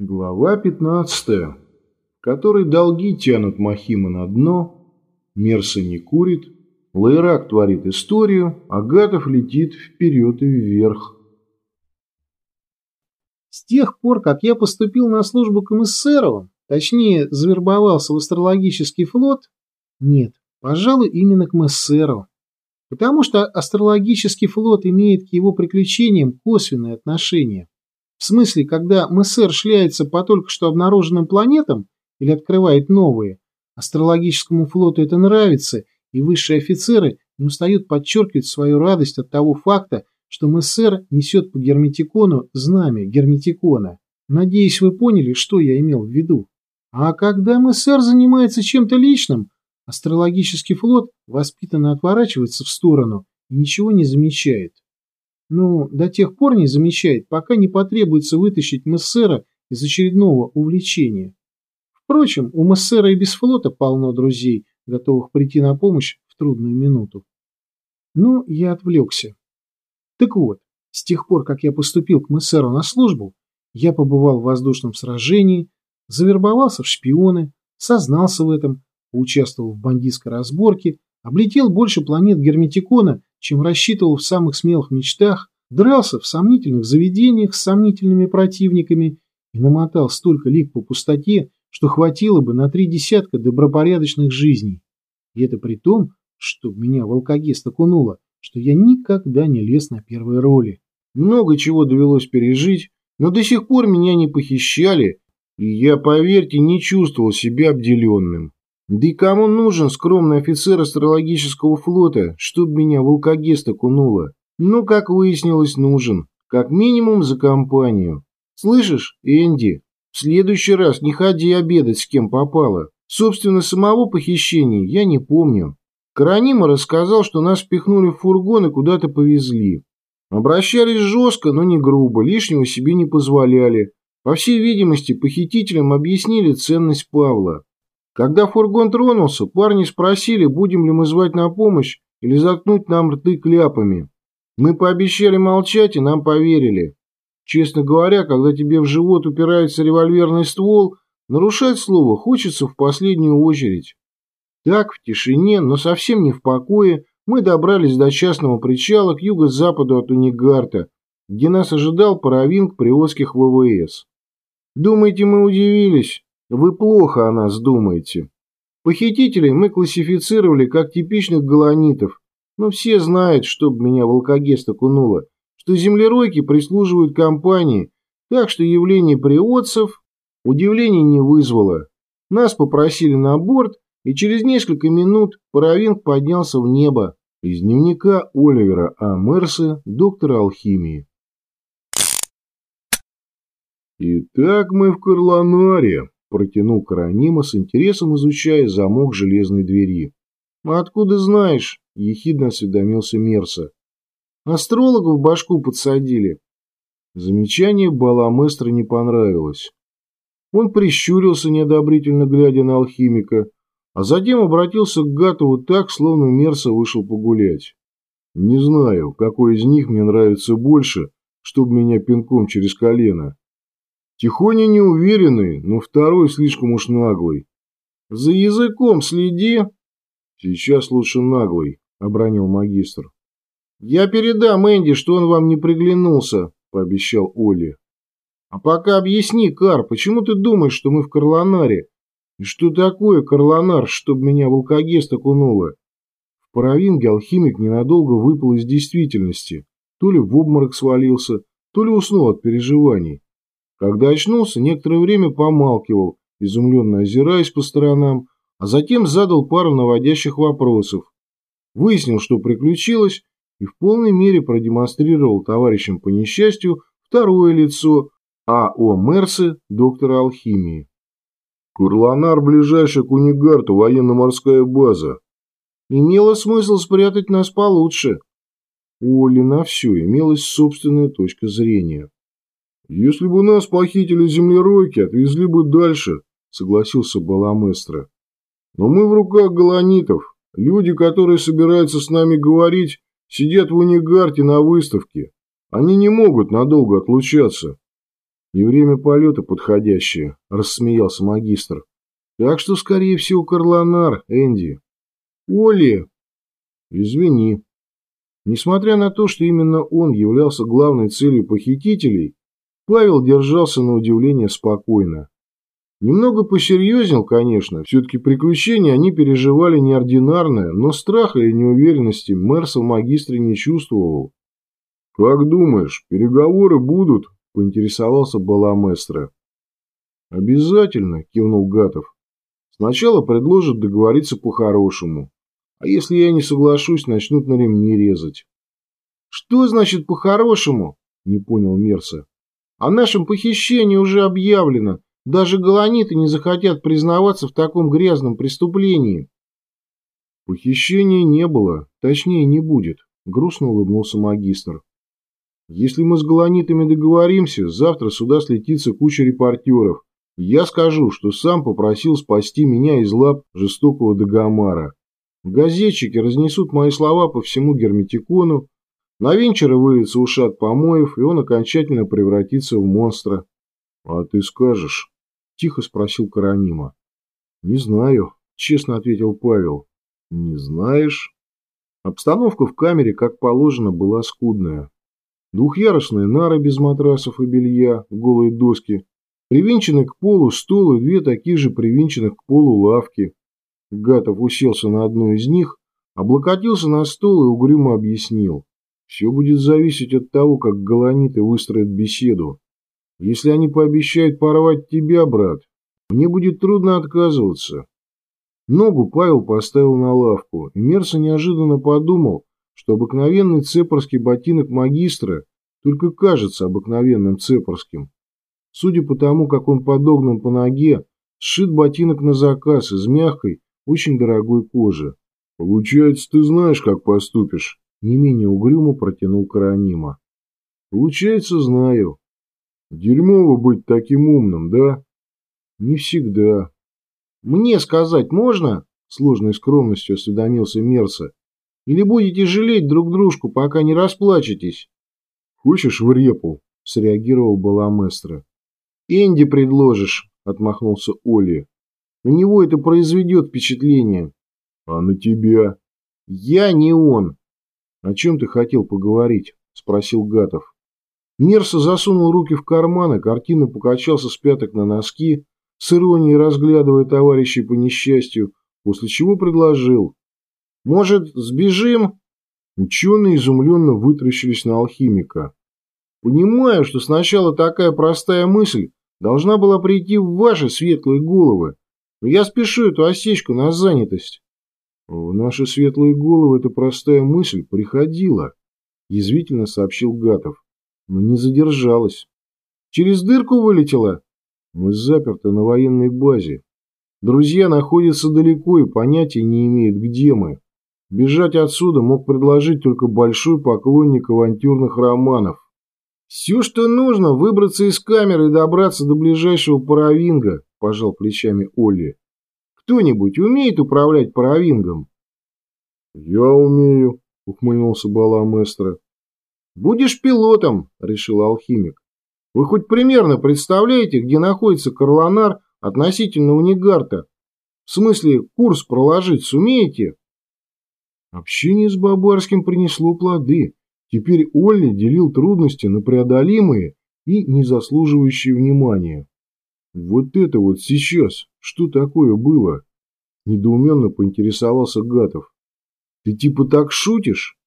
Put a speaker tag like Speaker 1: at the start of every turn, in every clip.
Speaker 1: Глава 15, в которой долги тянут Махима на дно, Мерса не курит, Лайрак творит историю, а Гатов летит вперед и вверх.
Speaker 2: С тех пор, как я поступил на службу к эмиссеру, точнее, завербовался в астрологический флот, нет, пожалуй, именно к эмиссеру. Потому что астрологический флот имеет к его приключениям косвенное отношение. В смысле, когда МСР шляется по только что обнаруженным планетам или открывает новые, астрологическому флоту это нравится, и высшие офицеры не устают подчеркивать свою радость от того факта, что МСР несет по герметикону знамя герметикона. Надеюсь, вы поняли, что я имел в виду. А когда МСР занимается чем-то личным, астрологический флот воспитанно отворачивается в сторону и ничего не замечает. Ну, до тех пор не замечает, пока не потребуется вытащить Мессера из очередного увлечения. Впрочем, у Мессера и без флота полно друзей, готовых прийти на помощь в трудную минуту. Ну, я отвлекся. Так вот, с тех пор, как я поступил к Мессеру на службу, я побывал в воздушном сражении, завербовался в шпионы, сознался в этом, поучаствовал в бандитской разборке, облетел больше планет Герметикона чем рассчитывал в самых смелых мечтах, дрался в сомнительных заведениях с сомнительными противниками и намотал столько лик по пустоте, что хватило бы на три десятка добропорядочных жизней. И это при том, что меня в алкогест окунуло, что я никогда не лез на первой роли.
Speaker 1: Много чего довелось пережить, но до сих пор меня не похищали, и я, поверьте, не чувствовал себя обделенным. Да и кому нужен скромный офицер астрологического флота, чтоб меня в алкогест окунуло? Ну, как выяснилось, нужен. Как минимум за компанию. Слышишь, Энди, в следующий раз не ходи обедать с кем попало. Собственно, самого похищения я не помню. Каранима рассказал, что нас впихнули в фургон и куда-то повезли. Обращались жестко, но не грубо, лишнего себе не позволяли. По всей видимости, похитителям объяснили ценность Павла. Когда фургон тронулся, парни спросили, будем ли мы звать на помощь или заткнуть нам рты кляпами. Мы пообещали молчать, и нам поверили. Честно говоря, когда тебе в живот упирается револьверный ствол, нарушать слово хочется в последнюю очередь. Так, в тишине, но совсем не в покое, мы добрались до частного причала к юго-западу от Унигарта, где нас ожидал паровинг привозских ВВС. Думаете, мы удивились? Вы плохо о нас думаете. Похитителей мы классифицировали как типичных голонитов, но все знают, чтоб меня в алкогест окунуло, что землеройки прислуживают компании, так что явление приотцев удивления не вызвало. Нас попросили на борт, и через несколько минут паровинг поднялся в небо из дневника Оливера А. Мерса, доктора алхимии. Итак, мы в Карлонаре, Протянул Каранима с интересом, изучая замок железной двери. «А откуда знаешь?» – ехидно осведомился Мерса. «Астрологов в башку подсадили». Замечание Баламестра не понравилось. Он прищурился, неодобрительно глядя на алхимика, а затем обратился к Гатову так, словно Мерса вышел погулять. «Не знаю, какой из них мне нравится больше, чтобы меня пинком через колено. Тихоня неуверенный, но второй слишком уж наглый. За языком следи. Сейчас лучше наглый, обронил магистр. Я передам Энди, что он вам не приглянулся, пообещал Оли. А пока объясни, Кар, почему ты думаешь, что мы в Карлонаре? И что такое Карлонар, чтобы меня в алкогест окунуло? В Паравинге алхимик ненадолго выпал из действительности. То ли в обморок свалился, то ли уснул от переживаний. Когда очнулся, некоторое время помалкивал, изумленно озираясь по сторонам, а затем задал пару наводящих вопросов. Выяснил, что приключилось, и в полной мере продемонстрировал товарищам по несчастью второе лицо А.О. Мерсы, доктора алхимии. Курланар, ближайший к Унигарту, военно-морская база. Имело смысл спрятать нас получше. У Оли на все имелась собственная точка зрения. «Если бы нас похитили землеройки, отвезли бы дальше», — согласился Баламестро. «Но мы в руках галанитов. Люди, которые собираются с нами говорить, сидят в унигарте на выставке. Они не могут надолго отлучаться». И время полета подходящее, рассмеялся магистр. Так что, скорее всего, Карлонар, Энди. Оли! Извини. Несмотря на то, что именно он являлся главной целью похитителей, Павел держался на удивление спокойно. Немного посерьезнел, конечно, все-таки приключения они переживали неординарное, но страха и неуверенности Мерса в магистре не чувствовал. «Как думаешь, переговоры будут?» – поинтересовался Баламестро. «Обязательно», – кивнул Гатов. «Сначала предложат договориться по-хорошему, а если я не соглашусь, начнут на ремни резать». «Что значит по-хорошему?» – не понял Мерса. «О нашем похищении уже объявлено». Даже голониты не захотят признаваться в таком грязном преступлении. Похищения не было, точнее не будет, грустно улыбнулся магистр. Если мы с голонитами договоримся, завтра сюда слетится куча репортеров. Я скажу, что сам попросил спасти меня из лап жестокого Дагомара. Газетчики разнесут мои слова по всему герметикону, на Венчера выльется ушат помоев, и он окончательно превратится в монстра. А ты скажешь, Тихо спросил Каранима. Не знаю, честно ответил Павел. Не знаешь? Обстановка в камере, как положено, была скудная. Двухъярусные нары без матрасов и белья, голые доски, привинченный к полу стол и две таких же привинченных к полу лавки. Гатов уселся на одну из них, облокотился на стол и угрюмо объяснил. Все будет зависеть от того, как галаниты выстроят беседу. Если они пообещают порвать тебя, брат, мне будет трудно отказываться. Ногу Павел поставил на лавку, и Мерса неожиданно подумал, что обыкновенный цепорский ботинок магистра только кажется обыкновенным цепорским. Судя по тому, как он подогнан по ноге, сшит ботинок на заказ из мягкой, очень дорогой кожи. «Получается, ты знаешь, как поступишь?» Не менее угрюмо протянул Каранима. «Получается, знаю. Дерьмово быть таким умным, да? Не всегда. Мне сказать можно? Сложной скромностью осведомился Мерса. Или будете жалеть друг дружку, пока не расплачетесь? Хочешь в репу? Среагировал Баламестро. Энди предложишь, отмахнулся Оли. На него это произведет впечатление. А на тебя? Я не он. О чем ты хотел поговорить? Спросил Гатов. Мерса засунул руки в карманы, картина покачался с пяток на носки, с иронией разглядывая товарищей по несчастью, после чего предложил. «Может, сбежим?» Ученые изумленно вытращились на алхимика. «Понимаю, что сначала такая простая мысль должна была прийти в ваши светлые головы, но я спешу эту осечку на занятость». «В наши светлые головы эта простая мысль приходила», – язвительно сообщил Гатов но не задержалась. Через дырку вылетела? Мы заперты на военной базе. Друзья находятся далеко и понятия не имеют, где мы. Бежать отсюда мог предложить только большой поклонник авантюрных романов. «Все, что нужно, выбраться из камеры и добраться до ближайшего паровинга», – пожал плечами Олли. «Кто-нибудь умеет управлять паровингом?» «Я умею», – ухмыльнулся Баламестро. «Будешь пилотом», — решил алхимик. «Вы хоть примерно представляете, где находится Карлонар относительно Унигарта? В смысле, курс проложить сумеете?» Общение с Бабарским принесло плоды. Теперь Олли делил трудности на преодолимые и не заслуживающие внимания. «Вот это вот сейчас! Что такое было?» Недоуменно поинтересовался Гатов. «Ты типа так шутишь?»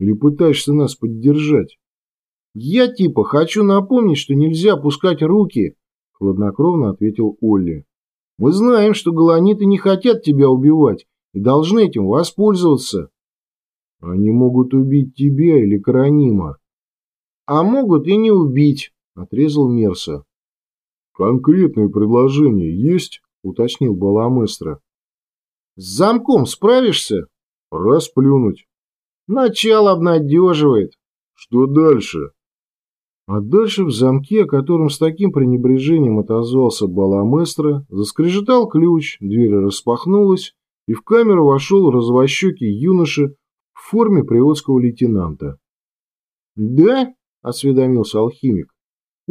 Speaker 1: Или пытаешься нас поддержать? Я типа хочу напомнить, что нельзя опускать руки, хладнокровно ответил Олли. Мы знаем, что голониты не хотят тебя убивать и должны этим воспользоваться. Они могут убить тебя или Каранима. А могут и не убить, отрезал Мерса. Конкретные предложения есть? уточнил Баламестро. С замком справишься? Расплюнуть. Начало обнадеживает. Что дальше? А дальше в замке, о котором с таким пренебрежением отозвался Баламестро, заскрежетал ключ, дверь распахнулась, и в камеру вошел развощекий юноша в форме приводского лейтенанта. «Да?» – осведомился алхимик.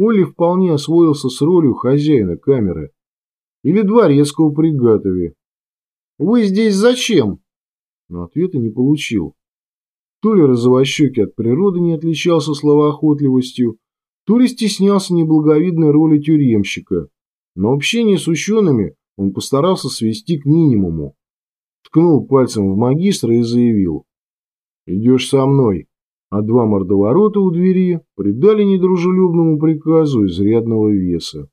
Speaker 1: Оли вполне освоился с ролью хозяина камеры. Или дворецкого при Гатове. «Вы здесь зачем?» Но ответа не получил. То ли розовощекий от природы не отличался словоохотливостью, то ли стеснялся неблаговидной роли тюремщика. Но общение с учеными он постарался свести к минимуму. Ткнул пальцем в магистра и заявил. «Идешь со мной» а два мордоворота у двери придали недружелюбному приказу изрядного веса.